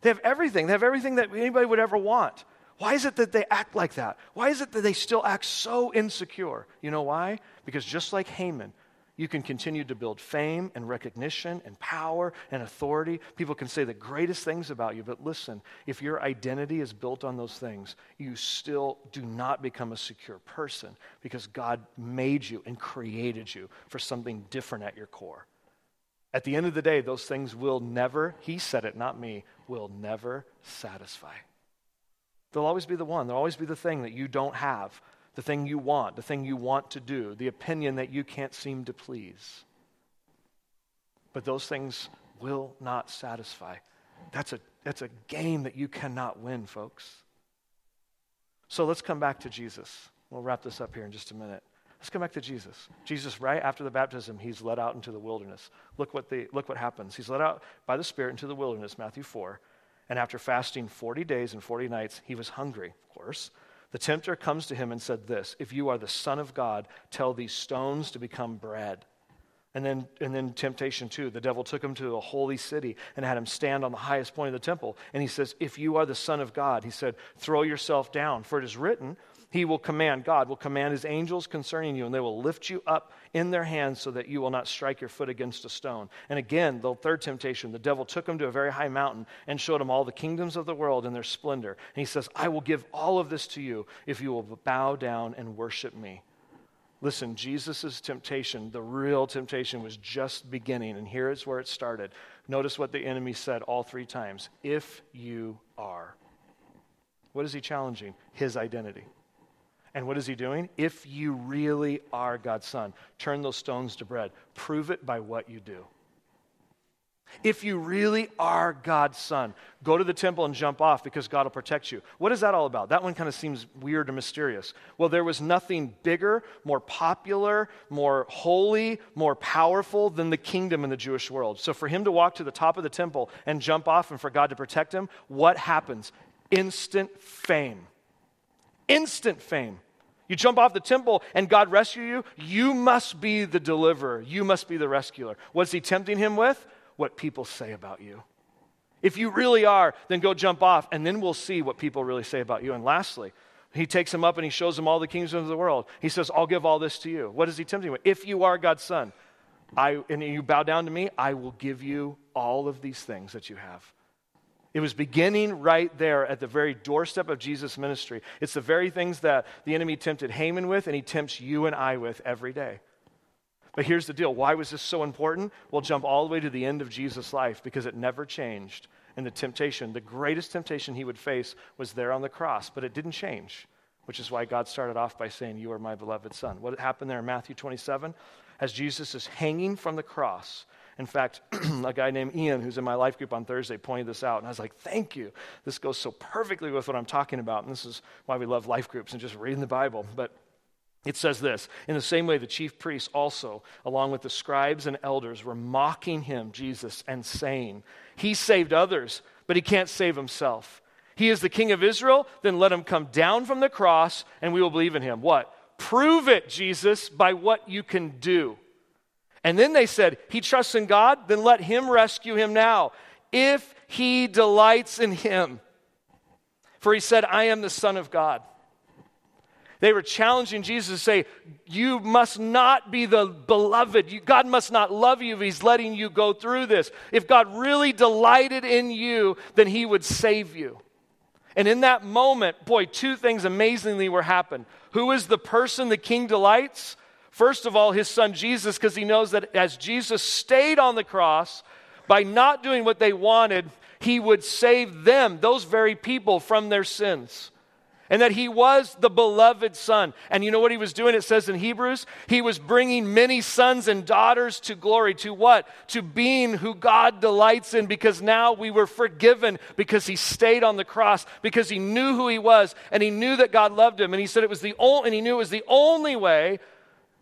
They have everything. They have everything that anybody would ever want. Why is it that they act like that? Why is it that they still act so insecure? You know why? Because just like Haman, you can continue to build fame and recognition and power and authority. People can say the greatest things about you, but listen, if your identity is built on those things, you still do not become a secure person because God made you and created you for something different at your core. At the end of the day, those things will never, he said it, not me, will never satisfy. They'll always be the one, they'll always be the thing that you don't have the thing you want, the thing you want to do, the opinion that you can't seem to please. But those things will not satisfy. That's a, that's a game that you cannot win, folks. So let's come back to Jesus. We'll wrap this up here in just a minute. Let's come back to Jesus. Jesus, right after the baptism, he's led out into the wilderness. Look what, the, look what happens. He's led out by the Spirit into the wilderness, Matthew 4. And after fasting 40 days and 40 nights, he was hungry, of course. The tempter comes to him and said, This, if you are the Son of God, tell these stones to become bread. And then, and then temptation two, the devil took him to a holy city and had him stand on the highest point of the temple. And he says, If you are the Son of God, he said, throw yourself down, for it is written, he will command, God will command his angels concerning you, and they will lift you up in their hands so that you will not strike your foot against a stone. And again, the third temptation, the devil took him to a very high mountain and showed him all the kingdoms of the world and their splendor. And he says, I will give all of this to you if you will bow down and worship me. Listen, Jesus' temptation, the real temptation, was just beginning, and here is where it started. Notice what the enemy said all three times if you are. What is he challenging? His identity. And what is he doing? If you really are God's son, turn those stones to bread. Prove it by what you do. If you really are God's son, go to the temple and jump off because God will protect you. What is that all about? That one kind of seems weird and mysterious. Well, there was nothing bigger, more popular, more holy, more powerful than the kingdom in the Jewish world. So for him to walk to the top of the temple and jump off and for God to protect him, what happens? Instant fame instant fame. You jump off the temple and God rescue you, you must be the deliverer. You must be the rescuer. What's he tempting him with? What people say about you. If you really are, then go jump off, and then we'll see what people really say about you. And lastly, he takes him up and he shows him all the kingdoms of the world. He says, I'll give all this to you. What is he tempting with? If you are God's son, I, and you bow down to me, I will give you all of these things that you have. It was beginning right there at the very doorstep of Jesus' ministry. It's the very things that the enemy tempted Haman with, and he tempts you and I with every day. But here's the deal why was this so important? We'll jump all the way to the end of Jesus' life because it never changed. And the temptation, the greatest temptation he would face, was there on the cross, but it didn't change, which is why God started off by saying, You are my beloved son. What happened there in Matthew 27? As Jesus is hanging from the cross, in fact, a guy named Ian, who's in my life group on Thursday, pointed this out. And I was like, thank you. This goes so perfectly with what I'm talking about. And this is why we love life groups and just reading the Bible. But it says this In the same way, the chief priests also, along with the scribes and elders, were mocking him, Jesus, and saying, He saved others, but he can't save himself. He is the king of Israel, then let him come down from the cross, and we will believe in him. What? Prove it, Jesus, by what you can do. And then they said, He trusts in God, then let Him rescue him now, if He delights in Him. For He said, I am the Son of God. They were challenging Jesus to say, You must not be the beloved. You, God must not love you if He's letting you go through this. If God really delighted in you, then He would save you. And in that moment, boy, two things amazingly were happened. Who is the person the king delights? First of all, his son Jesus, because he knows that as Jesus stayed on the cross, by not doing what they wanted, he would save them, those very people, from their sins. And that he was the beloved son. And you know what he was doing? It says in Hebrews, he was bringing many sons and daughters to glory. To what? To being who God delights in because now we were forgiven because he stayed on the cross, because he knew who he was and he knew that God loved him. And he said it was the only, and he knew it was the only way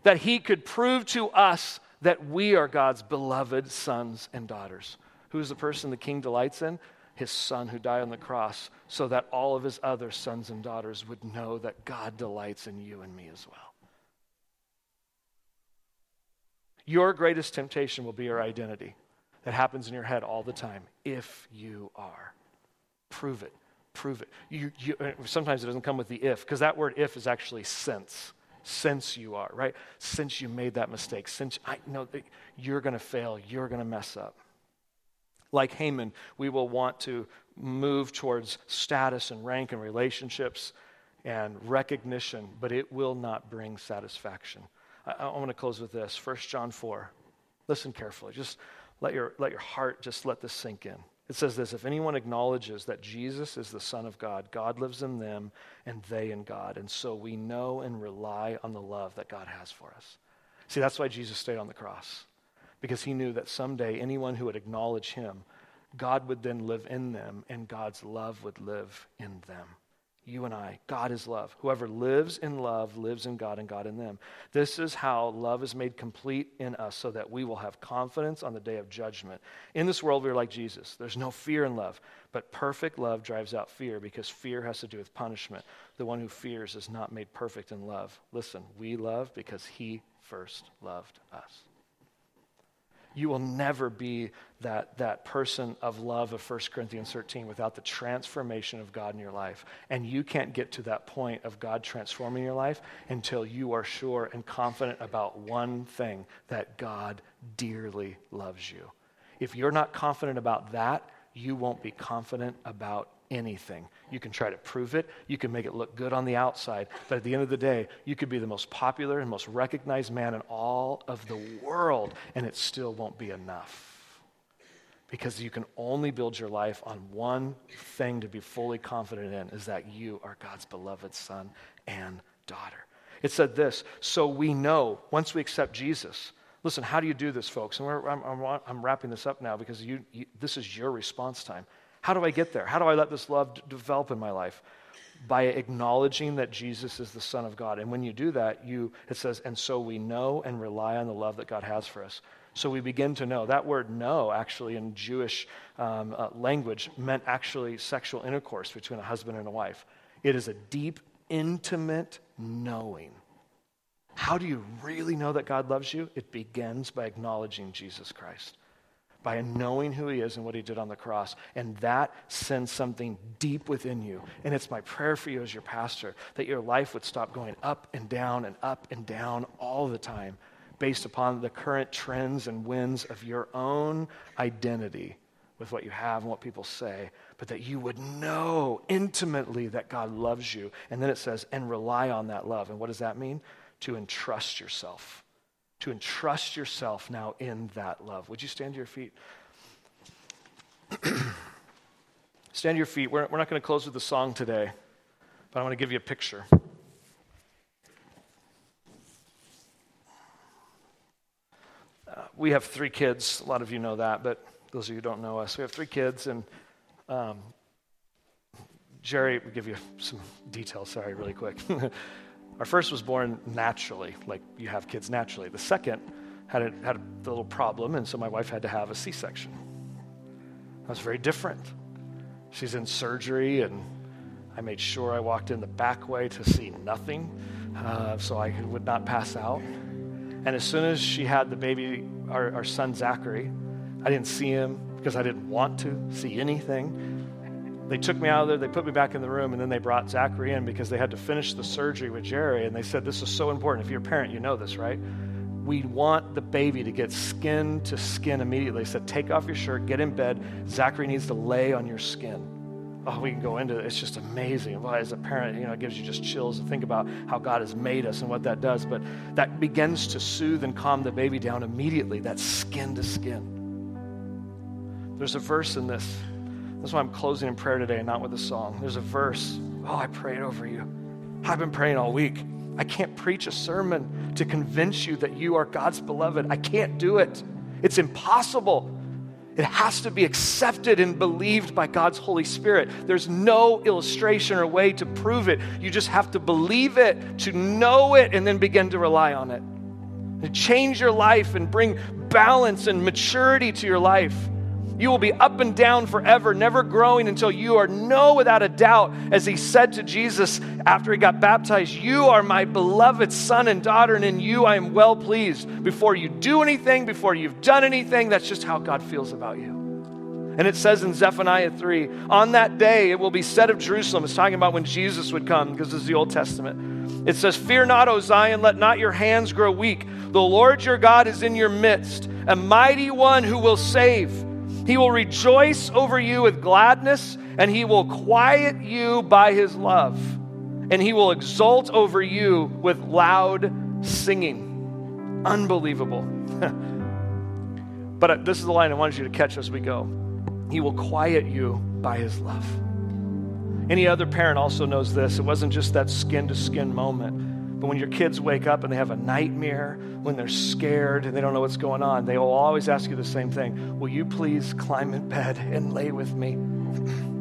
that he could prove to us that we are God's beloved sons and daughters. Who's the person the king delights in? His son who died on the cross, so that all of his other sons and daughters would know that God delights in you and me as well. Your greatest temptation will be your identity that happens in your head all the time. If you are, prove it. Prove it. You, you, sometimes it doesn't come with the if, because that word if is actually since since you are, right? Since you made that mistake, since I know that you're going to fail, you're going to mess up. Like Haman, we will want to move towards status and rank and relationships and recognition, but it will not bring satisfaction. I, I want to close with this 1 John 4. Listen carefully. Just let your, let your heart just let this sink in. It says this If anyone acknowledges that Jesus is the Son of God, God lives in them and they in God. And so we know and rely on the love that God has for us. See, that's why Jesus stayed on the cross, because he knew that someday anyone who would acknowledge him, God would then live in them and God's love would live in them. You and I. God is love. Whoever lives in love lives in God and God in them. This is how love is made complete in us so that we will have confidence on the day of judgment. In this world, we're like Jesus. There's no fear in love, but perfect love drives out fear because fear has to do with punishment. The one who fears is not made perfect in love. Listen, we love because he first loved us you will never be that, that person of love of 1 Corinthians 13 without the transformation of God in your life. And you can't get to that point of God transforming your life until you are sure and confident about one thing that God dearly loves you. If you're not confident about that, you won't be confident about anything. You can try to prove it, you can make it look good on the outside, but at the end of the day, you could be the most popular and most recognized man in all of the world, and it still won't be enough. Because you can only build your life on one thing to be fully confident in is that you are God's beloved son and daughter. It said this so we know once we accept Jesus. Listen, how do you do this, folks? And I'm, I'm, I'm, wrapping this up now because you, you, this is your response time. How do I get there? How do I let this love d- develop in my life? By acknowledging that Jesus is the Son of God. And when you do that, you, it says, and so we know and rely on the love that God has for us. So we begin to know. That word know, actually, in Jewish um, uh, language, meant actually sexual intercourse between a husband and a wife. It is a deep, intimate knowing. How do you really know that God loves you? It begins by acknowledging Jesus Christ by knowing who he is and what he did on the cross. And that sends something deep within you. And it's my prayer for you as your pastor that your life would stop going up and down and up and down all the time based upon the current trends and winds of your own identity with what you have and what people say, but that you would know intimately that God loves you. And then it says, and rely on that love. And what does that mean? To entrust yourself to entrust yourself now in that love. Would you stand to your feet? stand to your feet. We're, we're not going to close with a song today, but I want to give you a picture. Uh, we have three kids. A lot of you know that, but those of you who don't know us, we have three kids, and um, Jerry, will give you some details, sorry, really quick. Our first was born naturally, like you have kids naturally. The second had a, had a little problem, and so my wife had to have a C section. That was very different. She's in surgery, and I made sure I walked in the back way to see nothing uh, so I would not pass out. And as soon as she had the baby, our, our son Zachary, I didn't see him because I didn't want to see anything they took me out of there, they put me back in the room, and then they brought Zachary in because they had to finish the surgery with Jerry. And they said, This is so important. If you're a parent, you know this, right? We want the baby to get skin to skin immediately. They said, Take off your shirt, get in bed. Zachary needs to lay on your skin. Oh, we can go into it. It's just amazing. Well, as a parent, you know, it gives you just chills to think about how God has made us and what that does. But that begins to soothe and calm the baby down immediately, that skin to skin. There's a verse in this that's why I'm closing in prayer today, and not with a song. There's a verse. Oh, I prayed over you. I've been praying all week. I can't preach a sermon to convince you that you are God's beloved. I can't do it. It's impossible. It has to be accepted and believed by God's Holy Spirit. There's no illustration or way to prove it. You just have to believe it, to know it, and then begin to rely on it. To change your life and bring balance and maturity to your life. You will be up and down forever, never growing until you are no without a doubt, as he said to Jesus after he got baptized, You are my beloved son and daughter, and in you I am well pleased. Before you do anything, before you've done anything, that's just how God feels about you. And it says in Zephaniah 3 On that day it will be said of Jerusalem, it's talking about when Jesus would come, because this is the Old Testament. It says, Fear not, O Zion, let not your hands grow weak. The Lord your God is in your midst, a mighty one who will save. He will rejoice over you with gladness, and he will quiet you by his love, and he will exult over you with loud singing. Unbelievable. but uh, this is the line I wanted you to catch as we go. He will quiet you by his love. Any other parent also knows this. It wasn't just that skin to skin moment but when your kids wake up and they have a nightmare, when they're scared and they don't know what's going on, they will always ask you the same thing Will you please climb in bed and lay with me?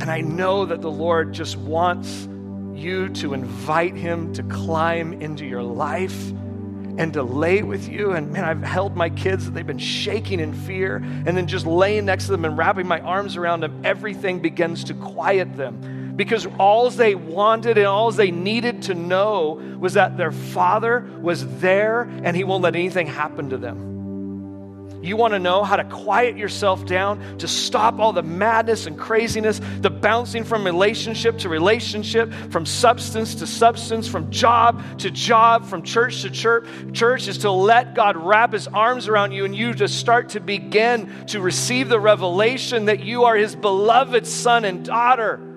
And I know that the Lord just wants you to invite Him to climb into your life and to lay with you. And man, I've held my kids that they've been shaking in fear, and then just laying next to them and wrapping my arms around them, everything begins to quiet them. Because all they wanted and all they needed to know was that their father was there and he won't let anything happen to them. You want to know how to quiet yourself down, to stop all the madness and craziness, the bouncing from relationship to relationship, from substance to substance, from job to job, from church to church. Church is to let God wrap his arms around you and you to start to begin to receive the revelation that you are his beloved son and daughter.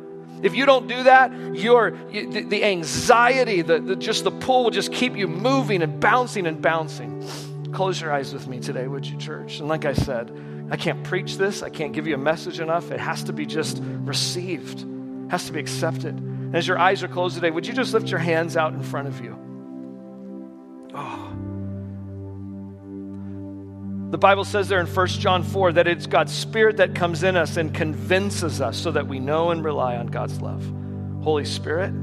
If you don't do that, your the, the anxiety, the, the, just the pull will just keep you moving and bouncing and bouncing. Close your eyes with me today, would you, church? And like I said, I can't preach this, I can't give you a message enough. It has to be just received, it has to be accepted. And as your eyes are closed today, would you just lift your hands out in front of you? Oh. The Bible says there in 1 John 4 that it's God's Spirit that comes in us and convinces us so that we know and rely on God's love. Holy Spirit,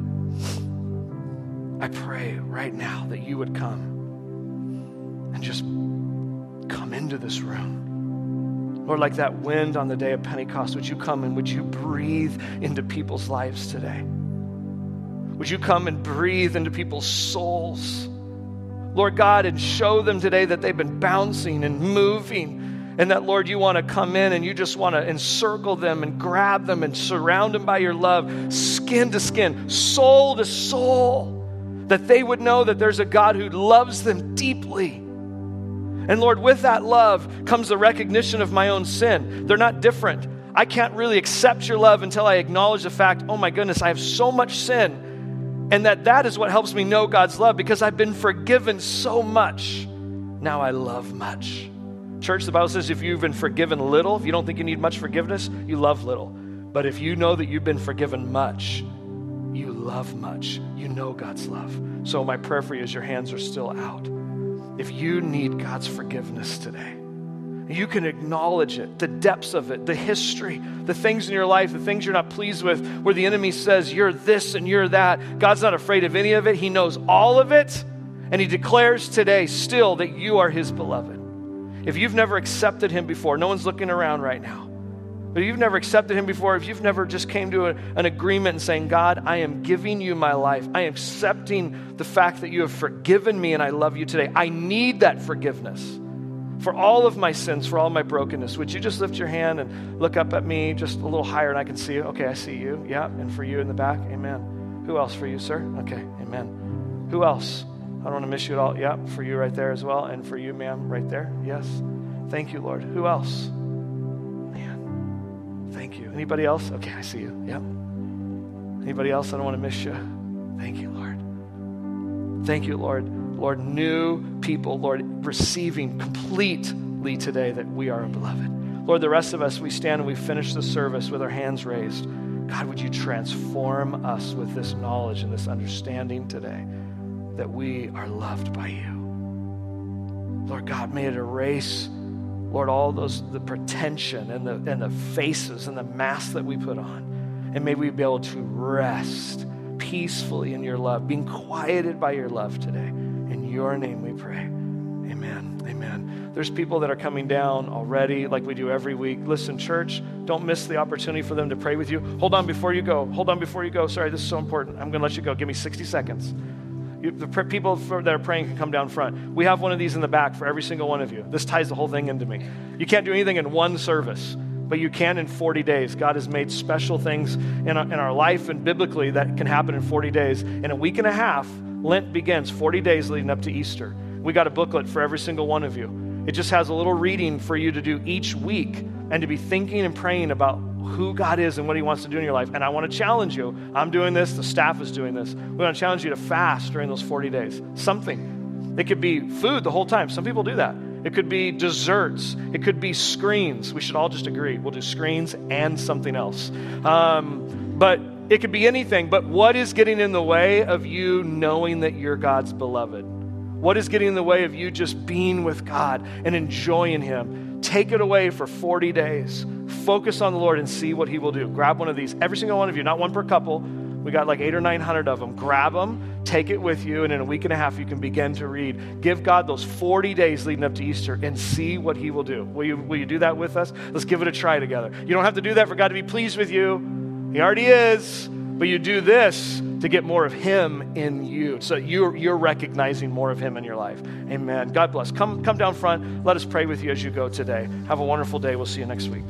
I pray right now that you would come and just come into this room. Lord, like that wind on the day of Pentecost, would you come and would you breathe into people's lives today? Would you come and breathe into people's souls? Lord God, and show them today that they've been bouncing and moving. And that, Lord, you want to come in and you just want to encircle them and grab them and surround them by your love, skin to skin, soul to soul. That they would know that there's a God who loves them deeply and Lord, with that love comes the recognition of my own sin. They're not different. I can't really accept your love until I acknowledge the fact, oh my goodness, I have so much sin. And that that is what helps me know God's love because I've been forgiven so much. Now I love much. Church, the Bible says if you've been forgiven little, if you don't think you need much forgiveness, you love little. But if you know that you've been forgiven much, you love much. You know God's love. So my prayer for you is your hands are still out if you need God's forgiveness today, you can acknowledge it, the depths of it, the history, the things in your life, the things you're not pleased with, where the enemy says you're this and you're that. God's not afraid of any of it. He knows all of it. And He declares today still that you are His beloved. If you've never accepted Him before, no one's looking around right now. But if you've never accepted him before, if you've never just came to a, an agreement and saying, God, I am giving you my life. I am accepting the fact that you have forgiven me and I love you today. I need that forgiveness for all of my sins, for all my brokenness. Would you just lift your hand and look up at me just a little higher and I can see you? Okay, I see you. Yeah, and for you in the back, amen. Who else for you, sir? Okay, amen. Who else? I don't want to miss you at all. Yeah, for you right there as well. And for you, ma'am, right there. Yes. Thank you, Lord. Who else? Man, Thank you. Anybody else? Okay, I see you. Yep. Anybody else? I don't want to miss you. Thank you, Lord. Thank you, Lord. Lord, new people, Lord, receiving completely today that we are a beloved. Lord, the rest of us, we stand and we finish the service with our hands raised. God, would you transform us with this knowledge and this understanding today that we are loved by you? Lord God, may it erase Lord, all those, the pretension and the, and the faces and the masks that we put on. And may we be able to rest peacefully in your love, being quieted by your love today. Your name we pray. Amen. Amen. There's people that are coming down already, like we do every week. Listen, church, don't miss the opportunity for them to pray with you. Hold on before you go. Hold on before you go. Sorry, this is so important. I'm going to let you go. Give me 60 seconds. You, the pr- people for, that are praying can come down front. We have one of these in the back for every single one of you. This ties the whole thing into me. You can't do anything in one service, but you can in 40 days. God has made special things in our, in our life and biblically that can happen in 40 days. In a week and a half, Lent begins 40 days leading up to Easter. We got a booklet for every single one of you. It just has a little reading for you to do each week and to be thinking and praying about who God is and what He wants to do in your life. And I want to challenge you. I'm doing this, the staff is doing this. We want to challenge you to fast during those 40 days. Something. It could be food the whole time. Some people do that. It could be desserts. It could be screens. We should all just agree. We'll do screens and something else. Um, but it could be anything. But what is getting in the way of you knowing that you're God's beloved? What is getting in the way of you just being with God and enjoying Him? Take it away for 40 days focus on the Lord and see what He will do. Grab one of these, every single one of you, not one per couple. We got like eight or nine hundred of them. Grab them, take it with you, and in a week and a half, you can begin to read. Give God those 40 days leading up to Easter and see what He will do. Will you, will you do that with us? Let's give it a try together. You don't have to do that for God to be pleased with you, He already is. But you do this to get more of Him in you. So you're, you're recognizing more of Him in your life. Amen. God bless. Come, come down front. Let us pray with you as you go today. Have a wonderful day. We'll see you next week.